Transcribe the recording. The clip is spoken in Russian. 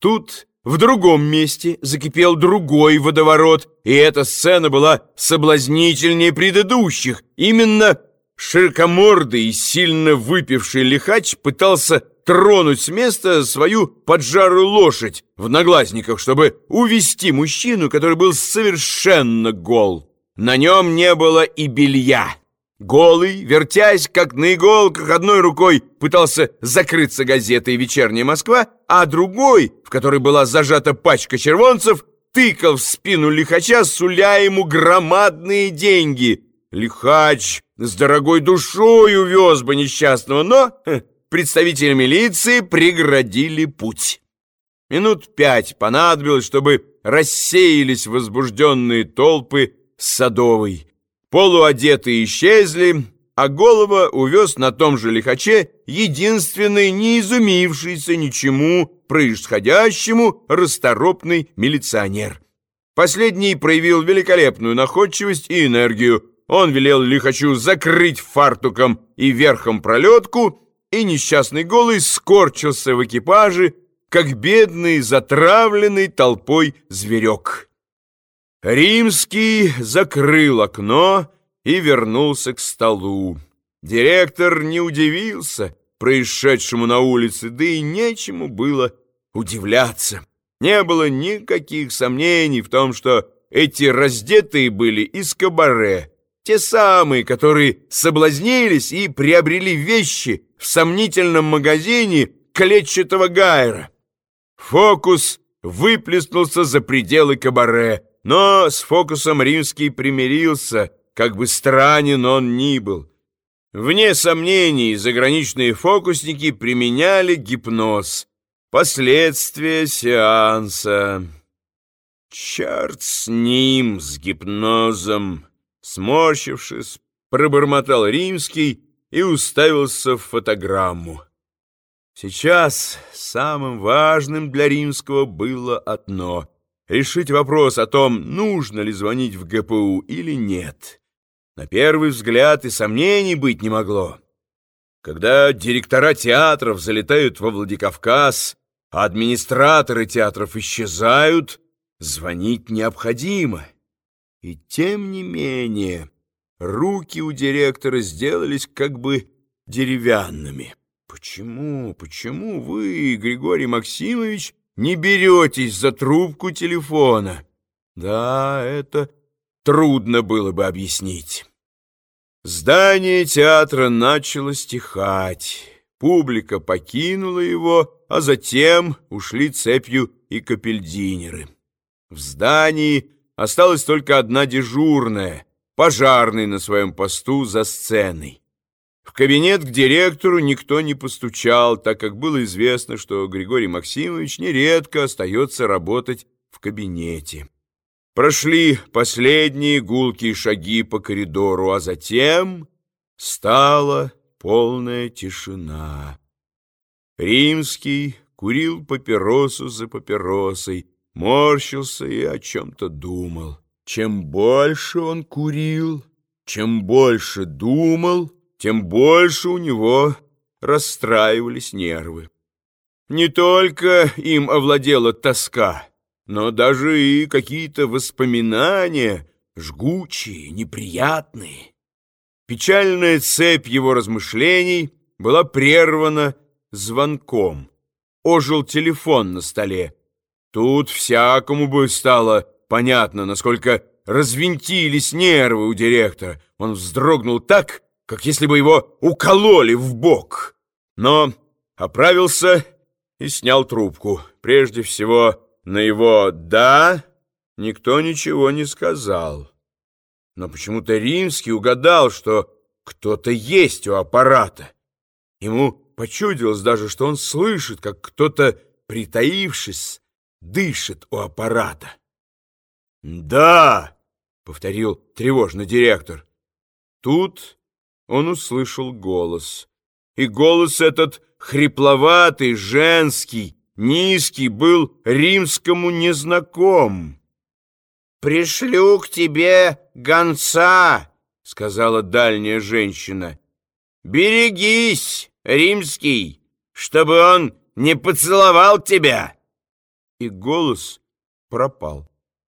Тут в другом месте закипел другой водоворот, и эта сцена была соблазнительнее предыдущих. Именно широкомордый и сильно выпивший лихач пытался тронуть с места свою поджарую лошадь в наглазниках, чтобы увести мужчину, который был совершенно гол. На нем не было и белья. Голый, вертясь, как на иголках, одной рукой пытался закрыться газетой «Вечерняя Москва», а другой, в которой была зажата пачка червонцев, тыкал в спину лихача, суля ему громадные деньги. Лихач с дорогой душой увез бы несчастного, но хе, представители милиции преградили путь. Минут пять понадобилось, чтобы рассеялись возбужденные толпы Садовой. Полуодетые исчезли, а голова увез на том же лихаче единственный, не изумившийся ничему происходящему расторопный милиционер. Последний проявил великолепную находчивость и энергию. Он велел лихачу закрыть фартуком и верхом пролетку, и несчастный голый скорчился в экипаже, как бедный, затравленный толпой зверек. Римский закрыл окно и вернулся к столу. Директор не удивился происшедшему на улице, да и нечему было удивляться. Не было никаких сомнений в том, что эти раздетые были из кабаре, те самые, которые соблазнились и приобрели вещи в сомнительном магазине клетчатого гайра. Фокус выплеснулся за пределы кабаре — но с фокусом римский примирился, как бы странен он ни был. Вне сомнений, заграничные фокусники применяли гипноз. Последствия сеанса. Черт с ним, с гипнозом. Сморщившись, пробормотал римский и уставился в фотограмму. Сейчас самым важным для римского было одно — решить вопрос о том, нужно ли звонить в ГПУ или нет. На первый взгляд и сомнений быть не могло. Когда директора театров залетают во Владикавказ, а администраторы театров исчезают, звонить необходимо. И тем не менее, руки у директора сделались как бы деревянными. Почему, почему вы, Григорий Максимович, не беретесь за трубку телефона. Да, это трудно было бы объяснить. Здание театра начало стихать. Публика покинула его, а затем ушли цепью и капельдинеры. В здании осталась только одна дежурная, пожарный на своем посту за сценой. В кабинет к директору никто не постучал, так как было известно, что Григорий Максимович нередко остается работать в кабинете. Прошли последние гулкие шаги по коридору, а затем стала полная тишина. Римский курил папиросу за папиросой, морщился и о чем-то думал. Чем больше он курил, чем больше думал, тем больше у него расстраивались нервы. Не только им овладела тоска, но даже и какие-то воспоминания, жгучие, неприятные. Печальная цепь его размышлений была прервана звонком. Ожил телефон на столе. Тут всякому бы стало понятно, насколько развинтились нервы у директора. Он вздрогнул так, как если бы его укололи в бок. Но оправился и снял трубку. Прежде всего, на его «да» никто ничего не сказал. Но почему-то Римский угадал, что кто-то есть у аппарата. Ему почудилось даже, что он слышит, как кто-то, притаившись, дышит у аппарата. «Да!» — повторил тревожно директор. Тут он услышал голос. И голос этот хрипловатый, женский, низкий, был римскому незнаком. «Пришлю к тебе гонца», — сказала дальняя женщина. «Берегись, римский, чтобы он не поцеловал тебя». и голос пропал.